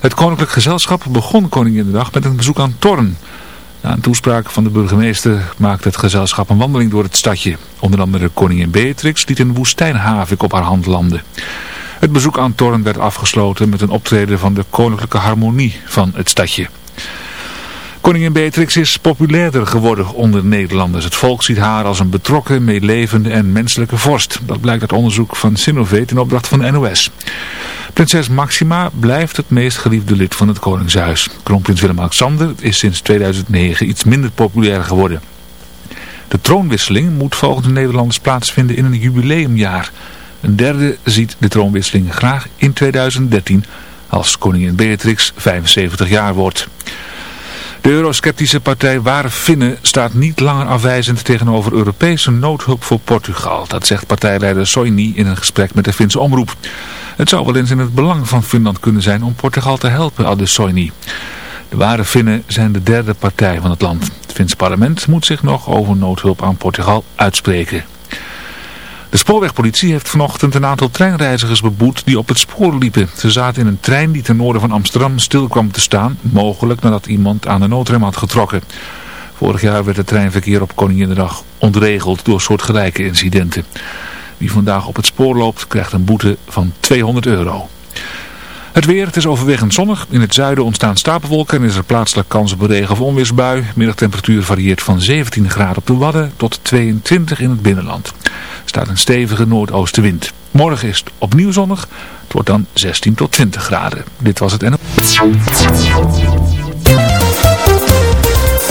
Het Koninklijk Gezelschap begon Koninginnedag met een bezoek aan Torn. Na een toespraak van de burgemeester maakte het gezelschap een wandeling door het stadje. Onder andere koningin Beatrix liet een woestijnhavik op haar hand landen. Het bezoek aan Torn werd afgesloten met een optreden van de koninklijke harmonie van het stadje. Koningin Beatrix is populairder geworden onder Nederlanders. Het volk ziet haar als een betrokken, meelevende en menselijke vorst. Dat blijkt uit onderzoek van Sinovate in opdracht van NOS. Prinses Maxima blijft het meest geliefde lid van het Koningshuis. Kroonprins Willem-Alexander is sinds 2009 iets minder populair geworden. De troonwisseling moet volgens de Nederlanders plaatsvinden in een jubileumjaar. Een derde ziet de troonwisseling graag in 2013 als koningin Beatrix 75 jaar wordt. De eurosceptische partij Ware Finnen staat niet langer afwijzend tegenover Europese noodhulp voor Portugal. Dat zegt partijleider Soini in een gesprek met de Finse omroep. Het zou wel eens in het belang van Finland kunnen zijn om Portugal te helpen, aldus Soini. De Ware Finnen zijn de derde partij van het land. Het Finse parlement moet zich nog over noodhulp aan Portugal uitspreken. De spoorwegpolitie heeft vanochtend een aantal treinreizigers beboet die op het spoor liepen. Ze zaten in een trein die ten noorden van Amsterdam stil kwam te staan, mogelijk nadat iemand aan de noodrem had getrokken. Vorig jaar werd het treinverkeer op Koninginnedag ontregeld door soortgelijke incidenten. Wie vandaag op het spoor loopt krijgt een boete van 200 euro. Het weer, het is overwegend zonnig. In het zuiden ontstaan stapelwolken en is er plaatselijk kans op regen- of onweersbui. Middagtemperatuur varieert van 17 graden op de Wadden tot 22 in het binnenland. Er staat een stevige noordoostenwind. Morgen is het opnieuw zonnig. Het wordt dan 16 tot 20 graden. Dit was het en...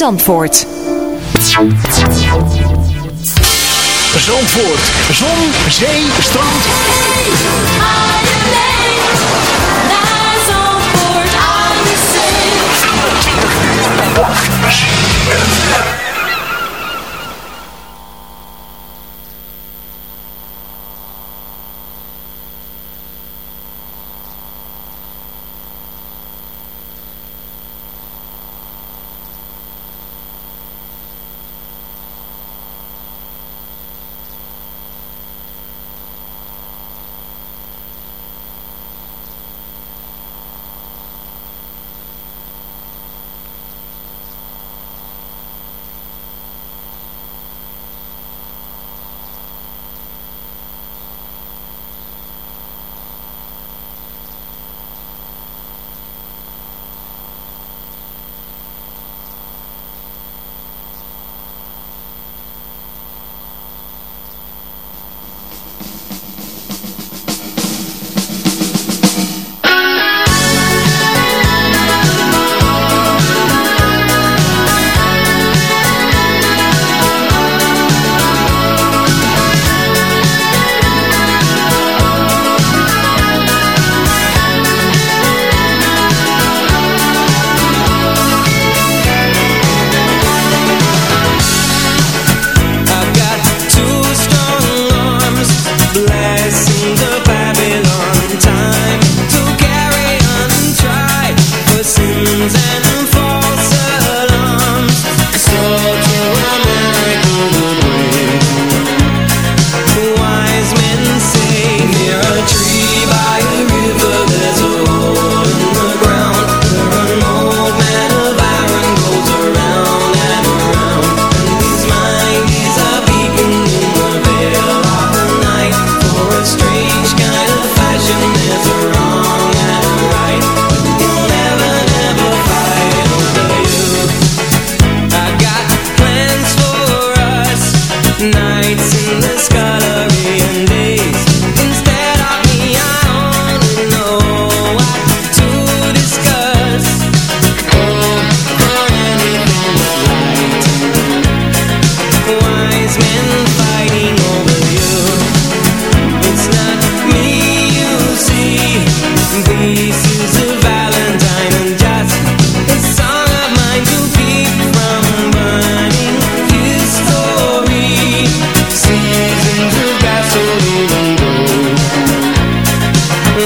Zandvoort. Zandvoort. Zon, zee, strand.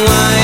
why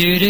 do do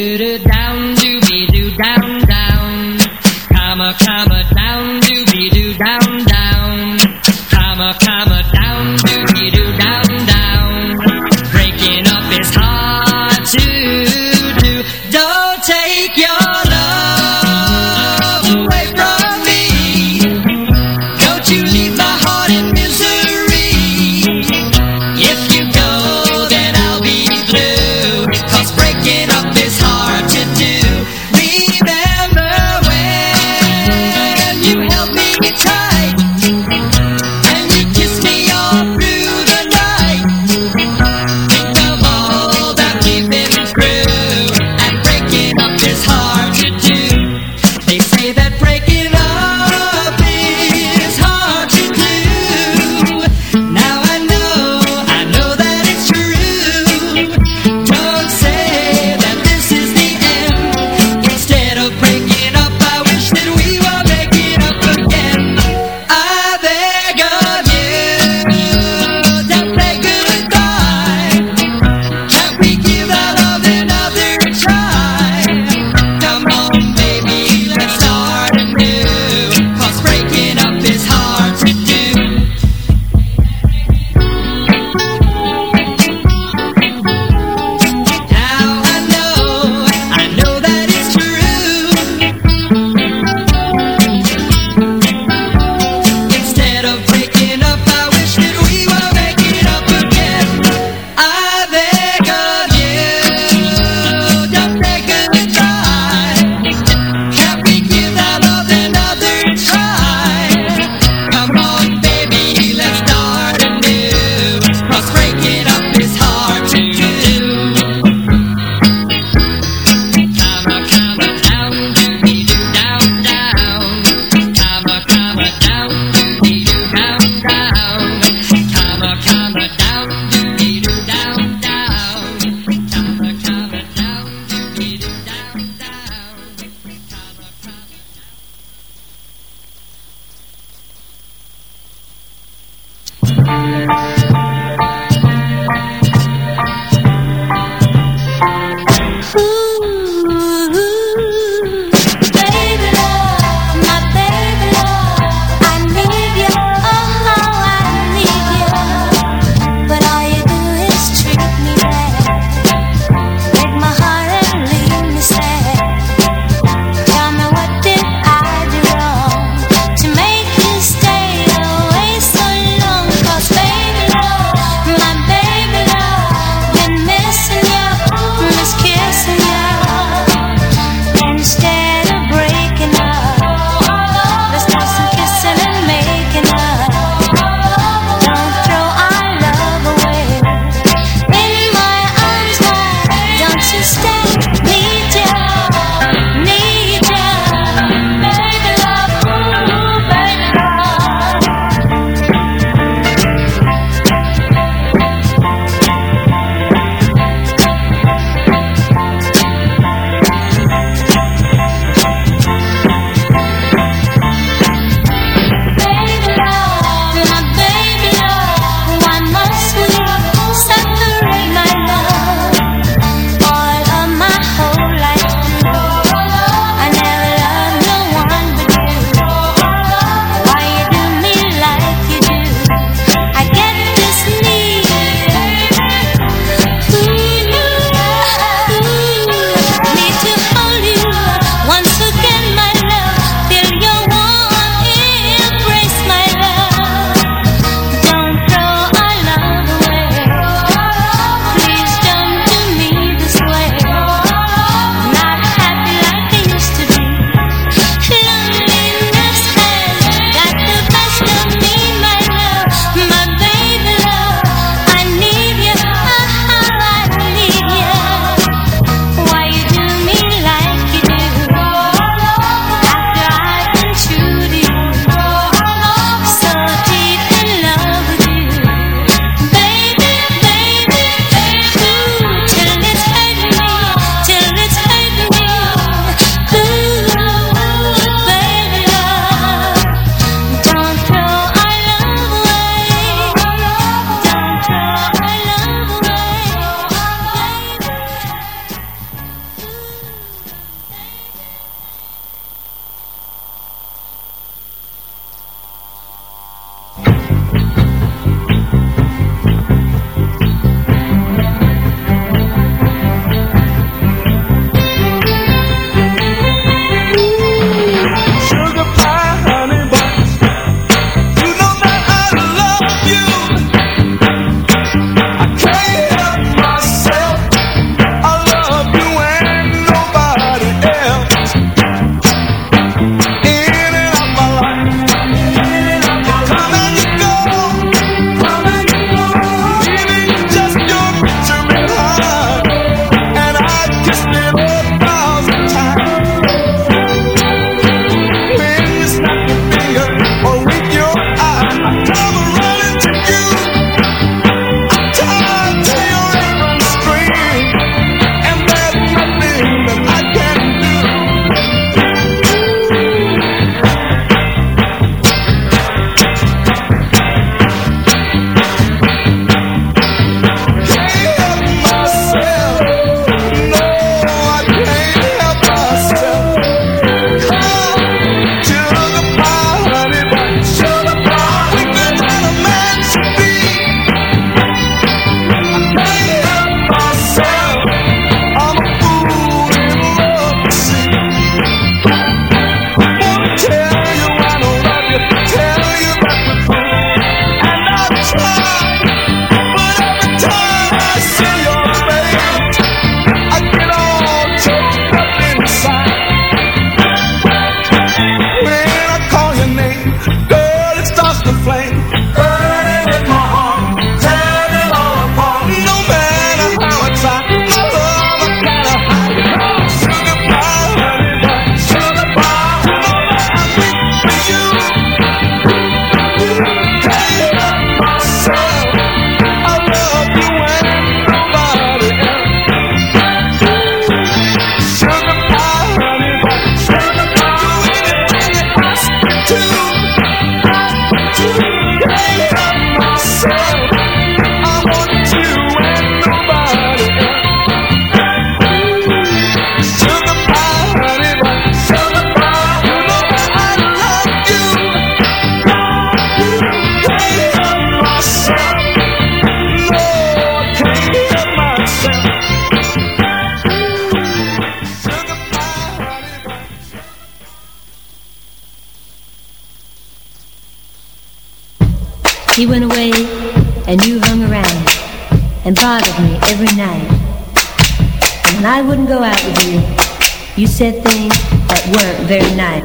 said things that weren't very nice.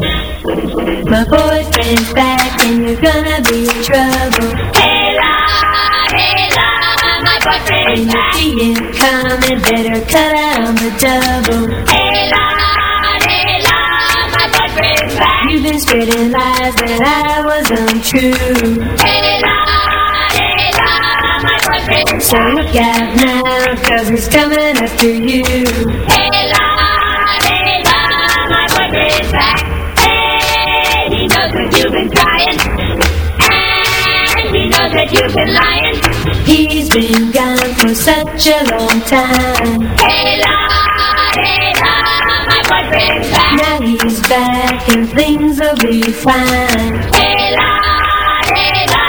My boyfriend's back and you're gonna be in trouble. Hey la, hey la, my boyfriend's back. When you see him coming, better cut out on the double. Hey la, hey la, my boyfriend's back. You've been spreading lies that I was untrue. Hey la, hey la, my boyfriend's back. So look out now, cause he's coming after you. Hey And he knows that you've been lying. He's been gone for such a long time. Hey la, hey la, my boyfriend's back. Now he's back and things will be fine. Hey la, hey la,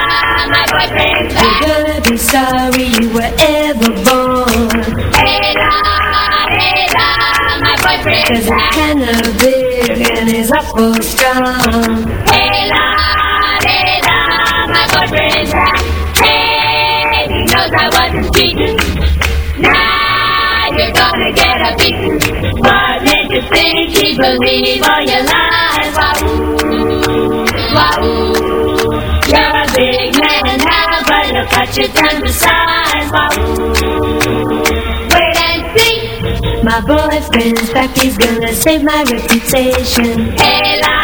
my boyfriend's back. You're gonna be sorry you were ever born. Hey la, hey la, my boyfriend's and strong. Hey la, What made you think he believe all your lies? Wahoo, wahoo. You're a big man now, but look at you turn to size. Wahoo, wait and see. My boyfriend's back, he's gonna save my reputation. Hey la,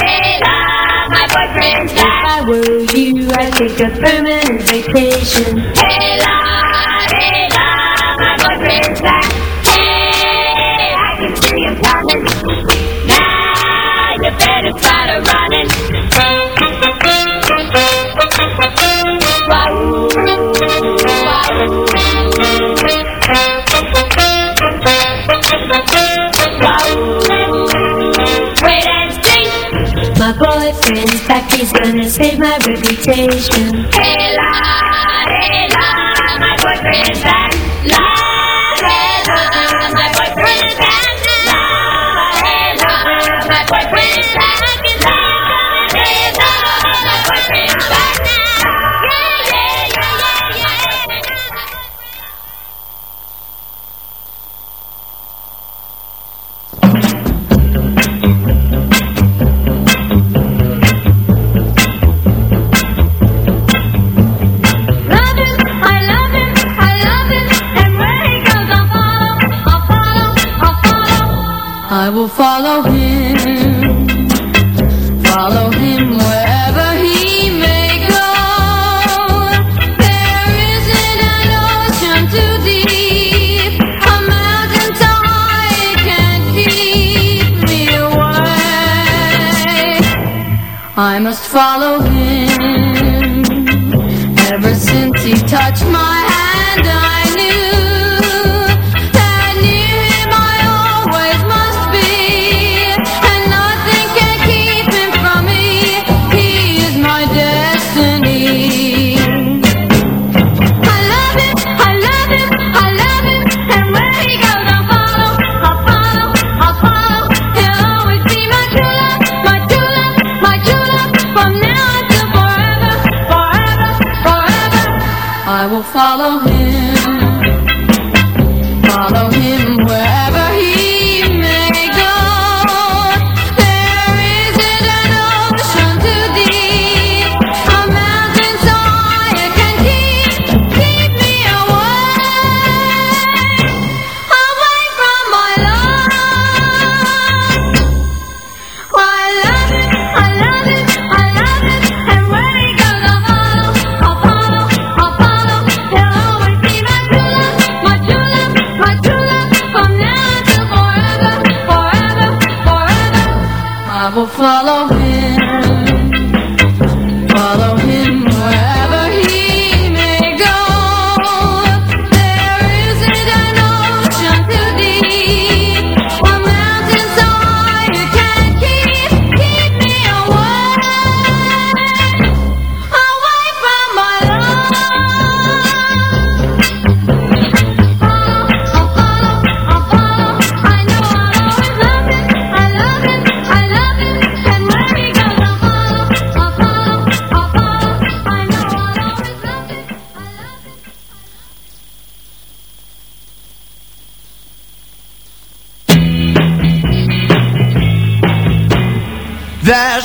hey la, my boyfriend's back. If I were you, I'd take a permanent vacation. Hey la, boyfriend's back, he's gonna save my reputation. Hey la, hey la, my boyfriend's back.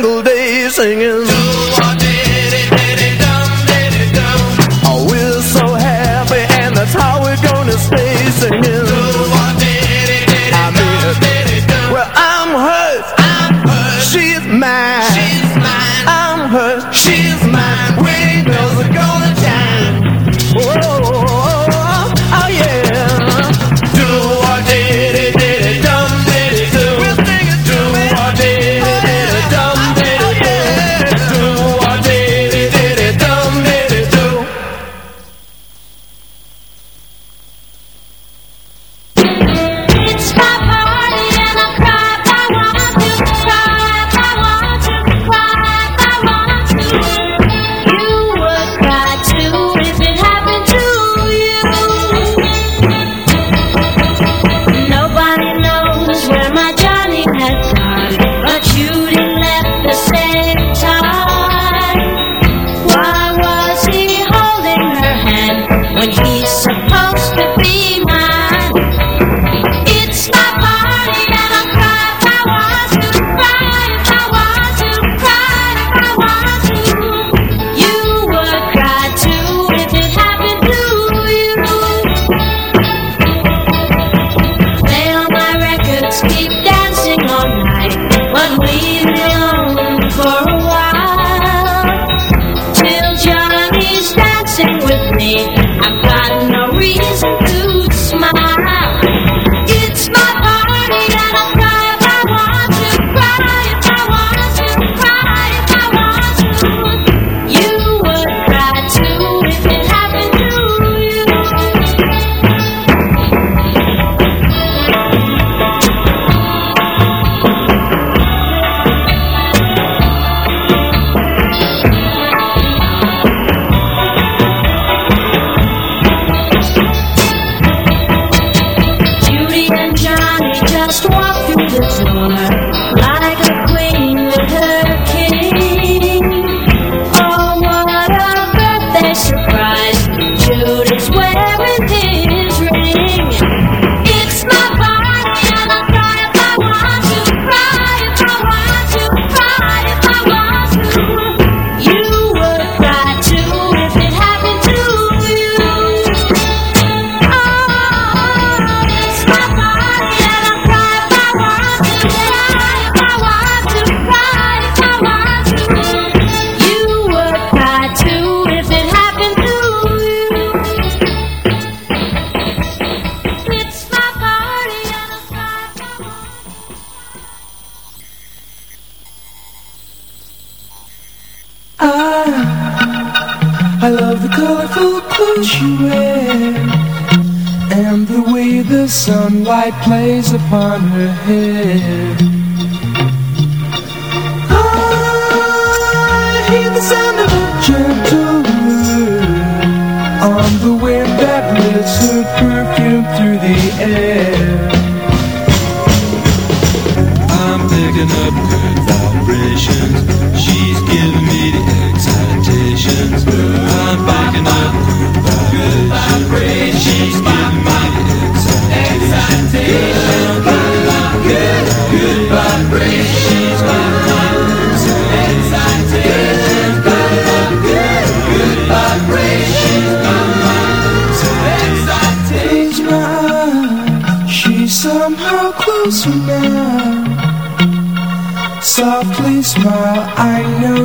single day singing. light plays upon her head. I hear the sound of a gentle On the wind that perfume through the air. I'm picking up good vibrations.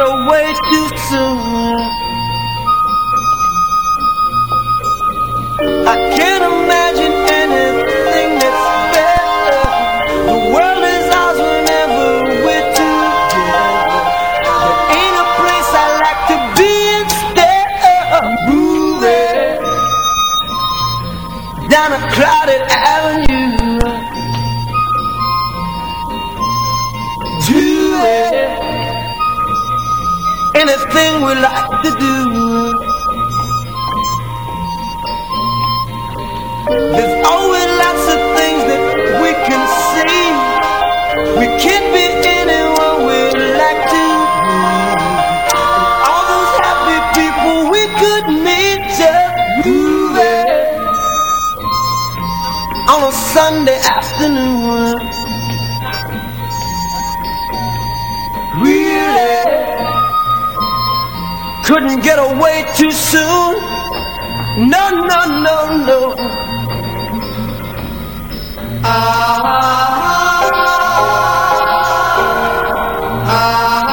A way to to do. There's always lots of things that we can see. We can be anyone we like to be. All those happy people we could meet just moving on a Sunday afternoon. couldn't get away too soon. No, no, no, no. Ah. ah, ah,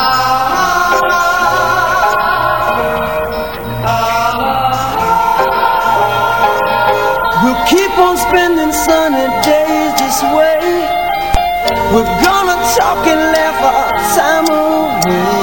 ah we'll keep on spending sunny days this way. We're gonna talk and laugh our time away.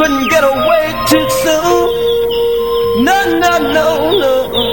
Couldn't get away too soon. No, no, no, no.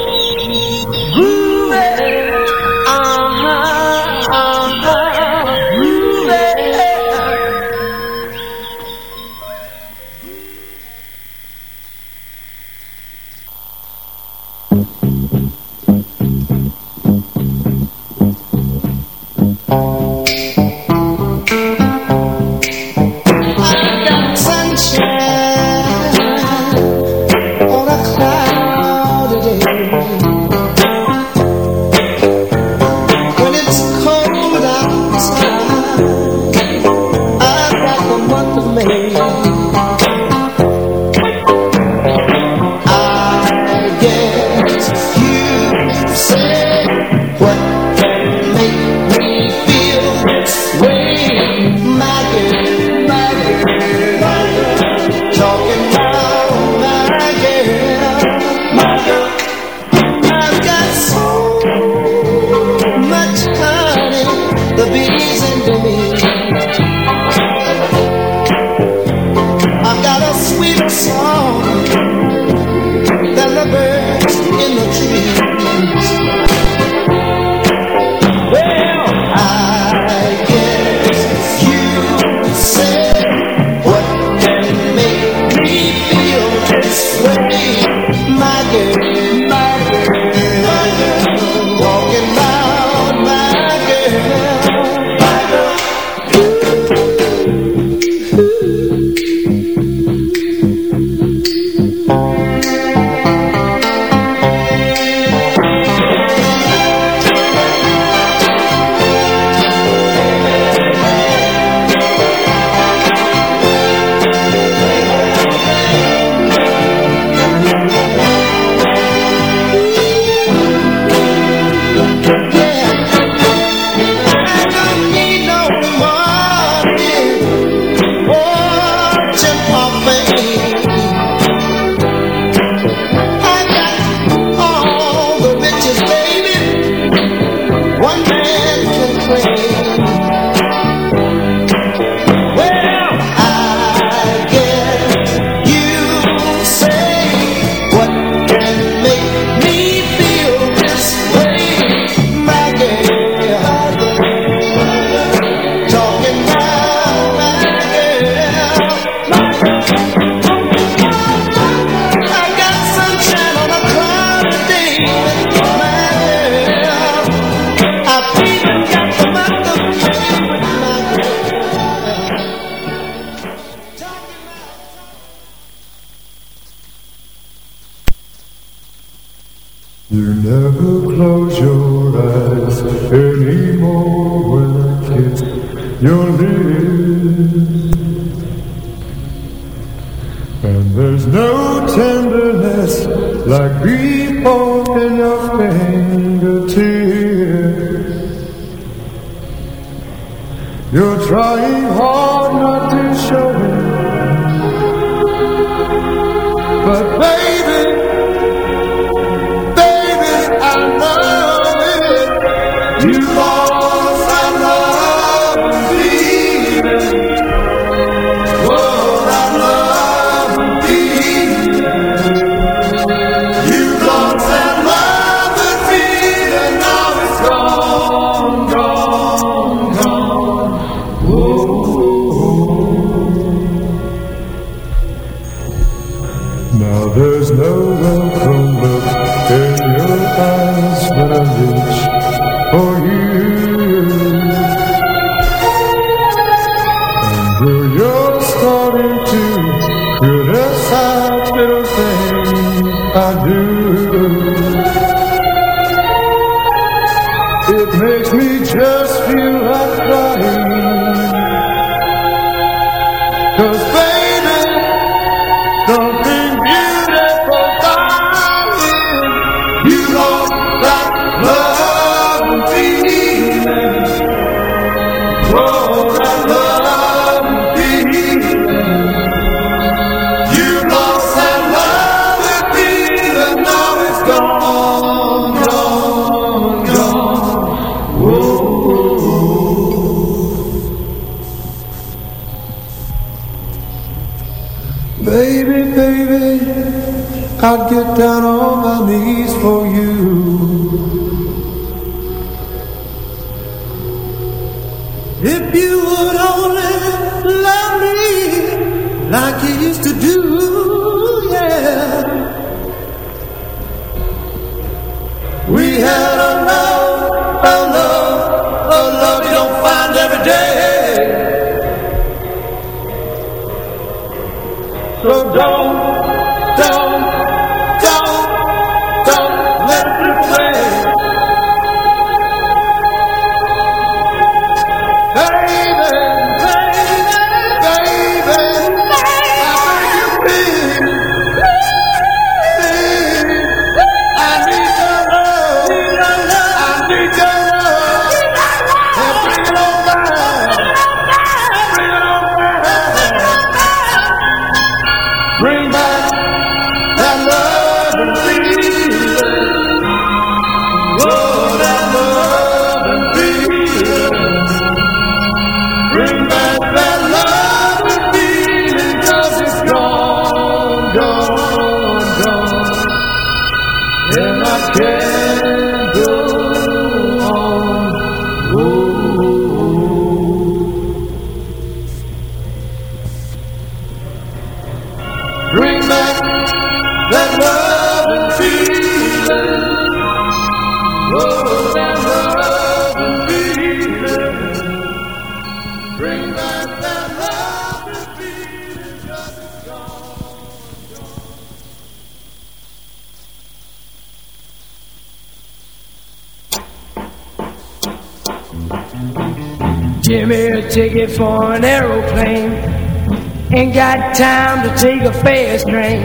Take a fast train.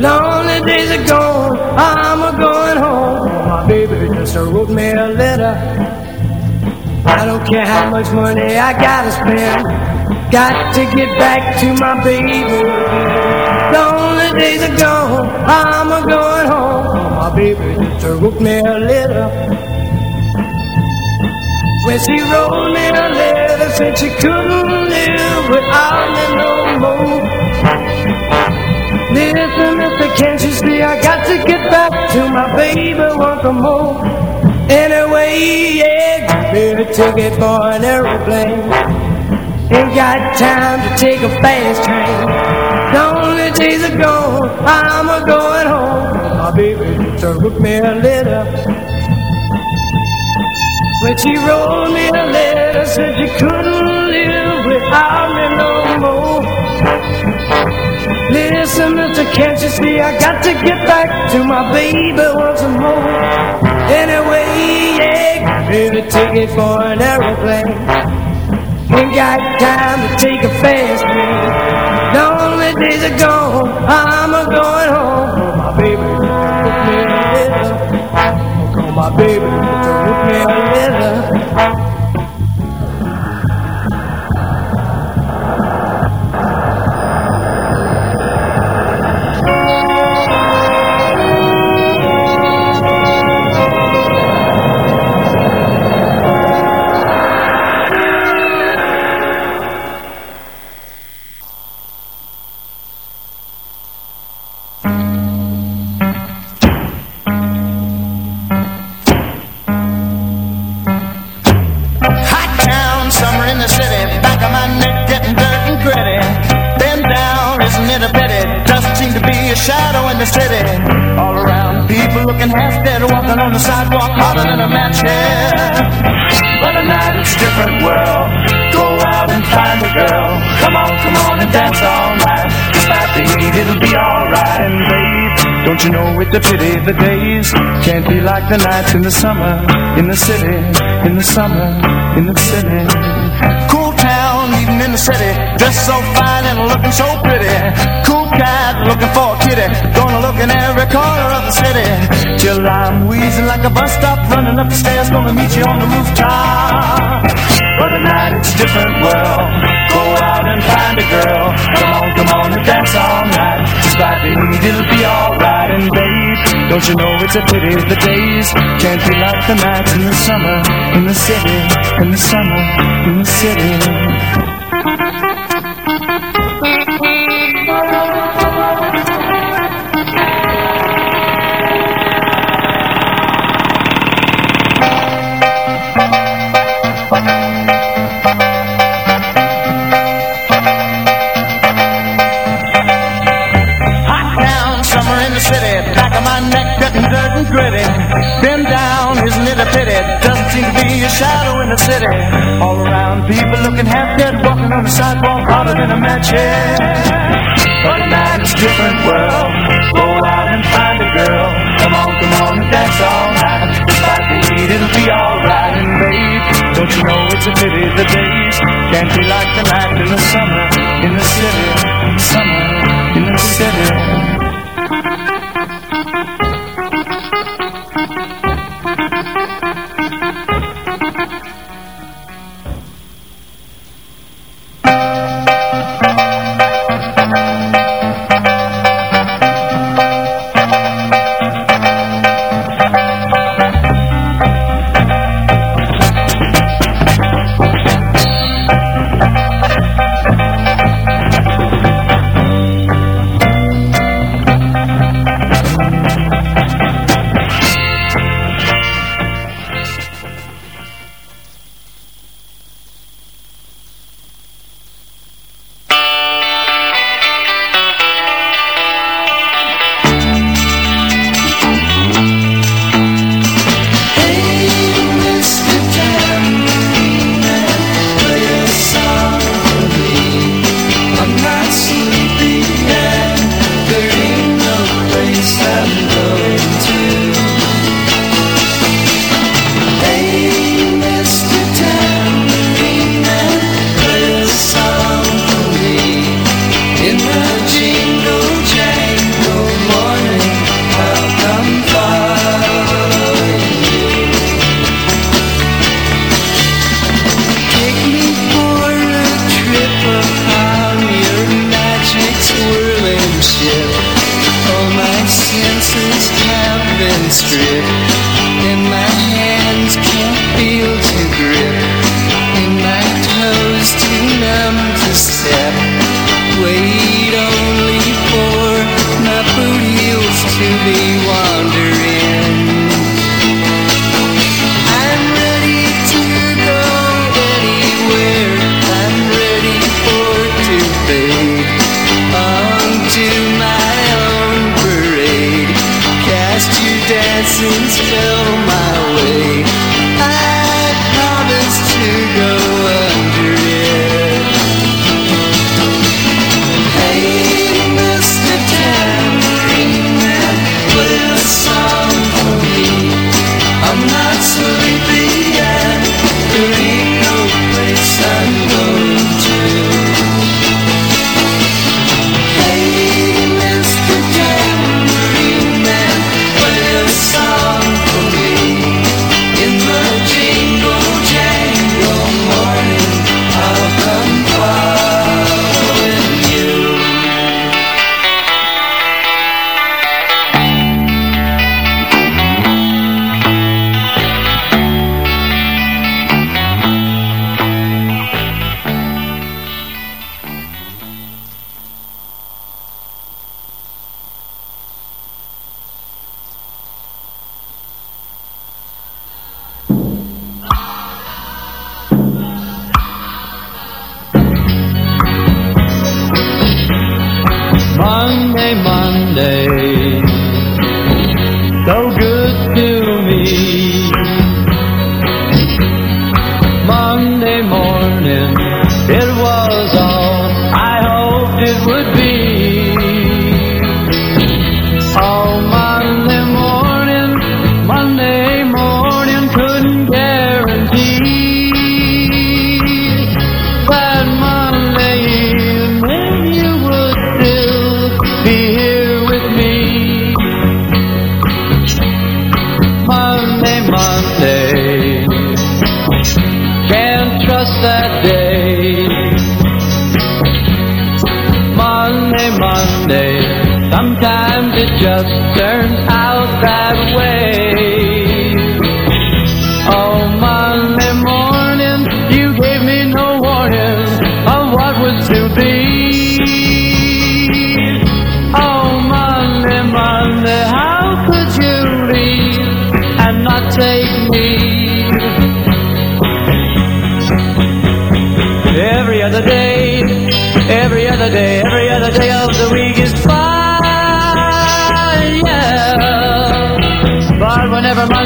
Lonely days are gone, I'm a going home. My baby just wrote me a letter. I don't care how much money I gotta spend. Got to get back to my baby. Lonely days are gone, I'm a going home. My baby just wrote me a letter. When she wrote me a letter, said she couldn't live without me no more. More? Anyway, yeah, me a ticket for an aeroplane. Ain't got time to take a fast train. Only days are gone, I'm a going home. My baby wrote me a letter. When she wrote me a letter, said she couldn't live without me no more. Listen, can't you see I got to get back to my baby once more? Anyway, yeah, give a ticket for an aeroplane. Ain't got time to take a fast train. Only days are gone, I'm a going home. My baby, put me a letter. Call my baby, me a. sidewalk, hotter than a match head. But at night it's a different world. Go out and find a girl. Come on, come on and dance all night. Despite the heat, it'll be alright. And babe, don't you know it's a pity the days can't be like the nights in the summer, in the city, in the summer, in the city. Cool town, even in the city, dressed so fine and looking so pretty. Cool cat, looking for a kitty, look in every corner of the city. Till I'm wheezing like a bus stop, running up the stairs, gonna meet you on the rooftop. But tonight it's a different world. Go out and find a girl. Come on, come on and dance all night. Despite the heat, it'll be alright. And babe, don't you know it's a pity the days can't be like the nights in the summer, in the city, in the summer, in the city. the city. All around people looking half dead Walking on the sidewalk hotter than a match head But tonight is a different world. Go out and find a girl. Come on, come on and dance all night Despite the it'll be alright And babe, don't you know it's a pity The days can't be like the night in the summer In the city, summer in the city.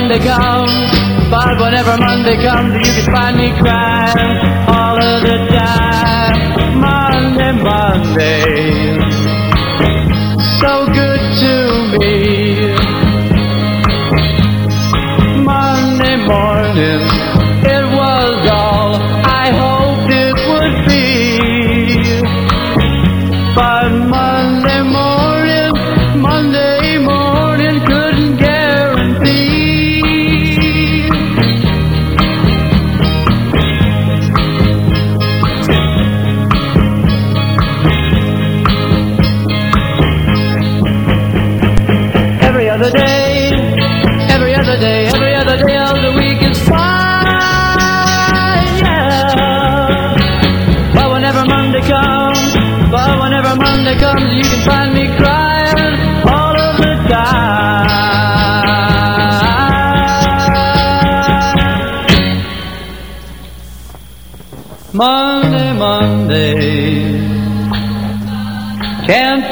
Monday comes, but whenever Monday comes, you can find me crying all of the time. Monday, Monday, so good to me. Monday morning.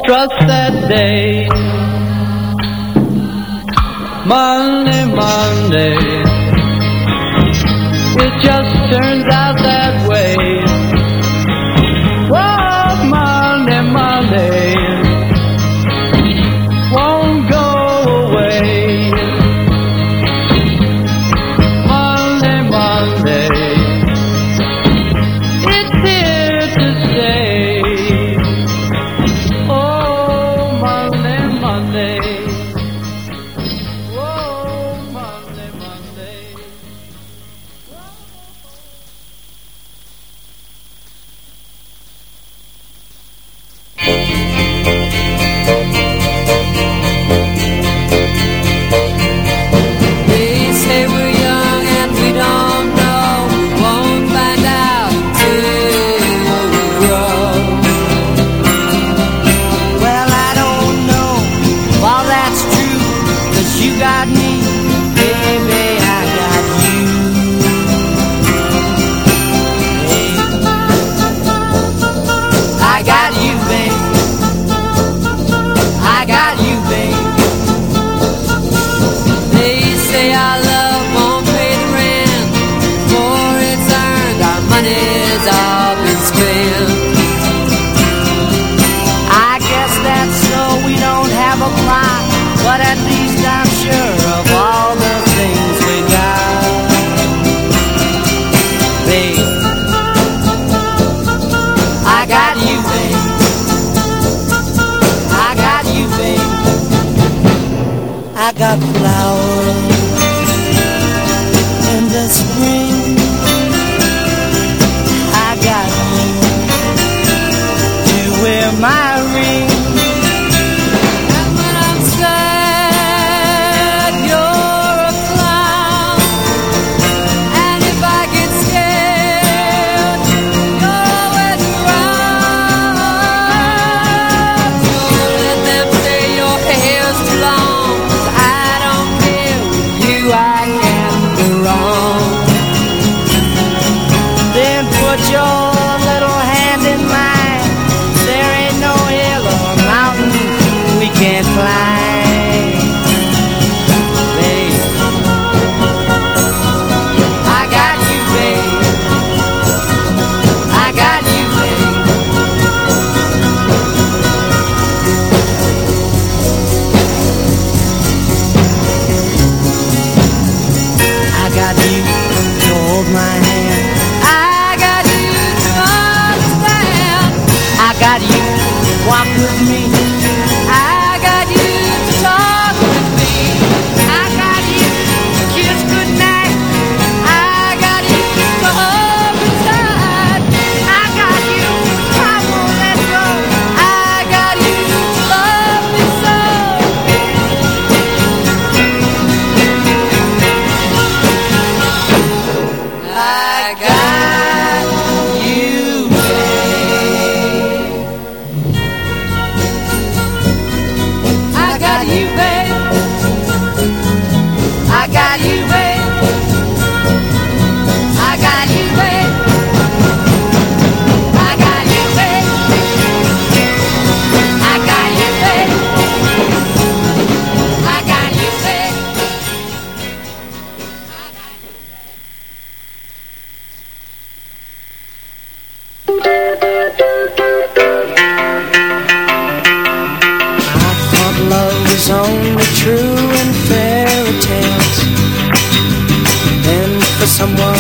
trust that day. Monday, Monday, it just turns out that way.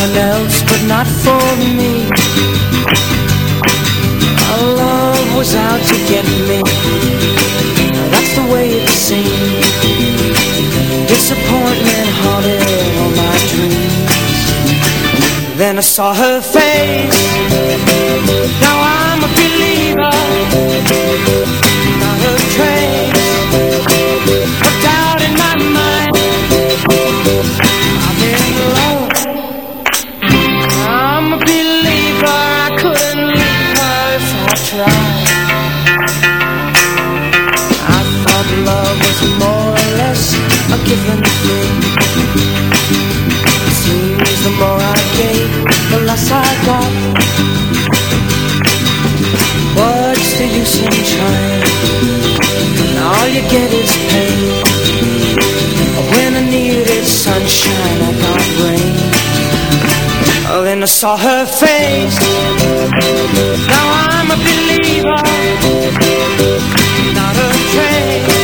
someone else, but not for me. Our love was out to get me. That's the way it seemed Disappointment haunted all my dreams. Then I saw her face. Now I'm a believer. Not a trace A doubt in my mind. I've been alone. a given thing. It seems the more I gave, the less I got. What's the use in trying? And all you get is pain. When I needed sunshine, I got rain. Oh, then I saw her face. Now I'm a believer. Not a trace.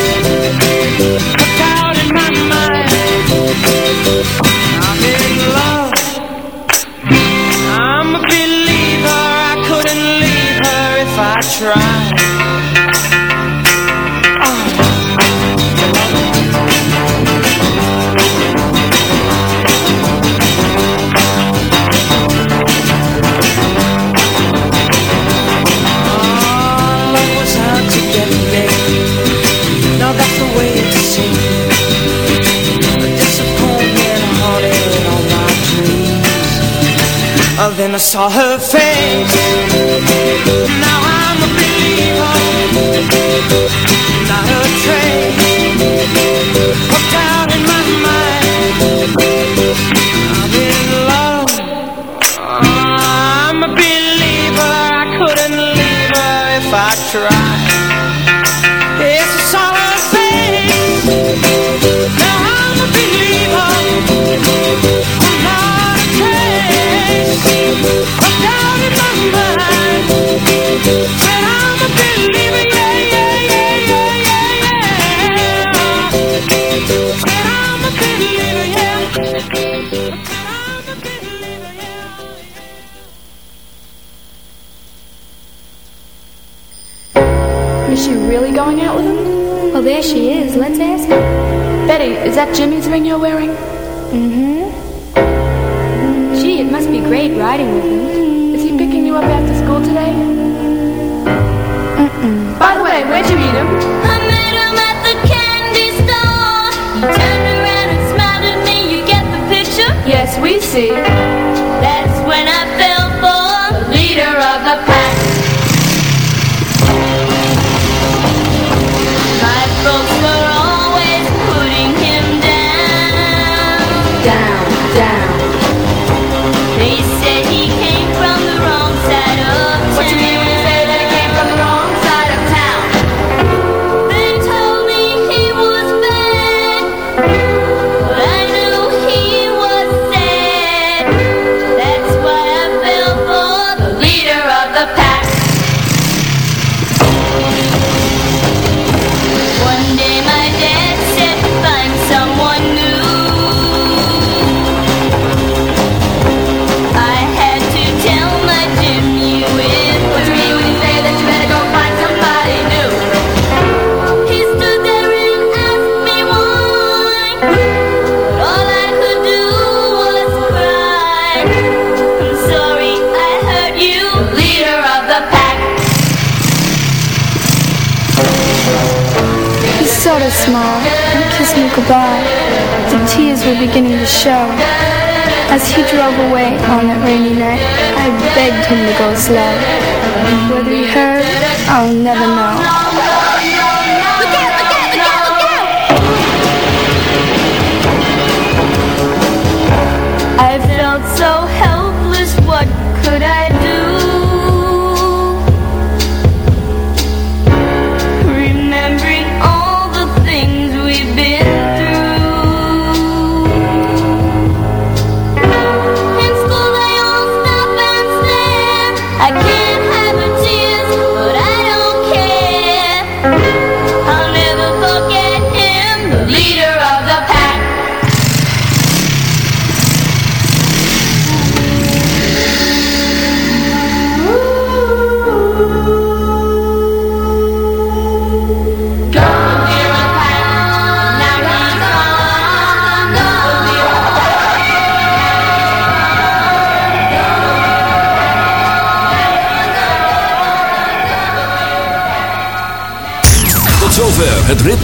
Then I saw her face. beginning to show. As he drove away on that rainy night, I begged him to go slow. Whether he heard, I'll never know.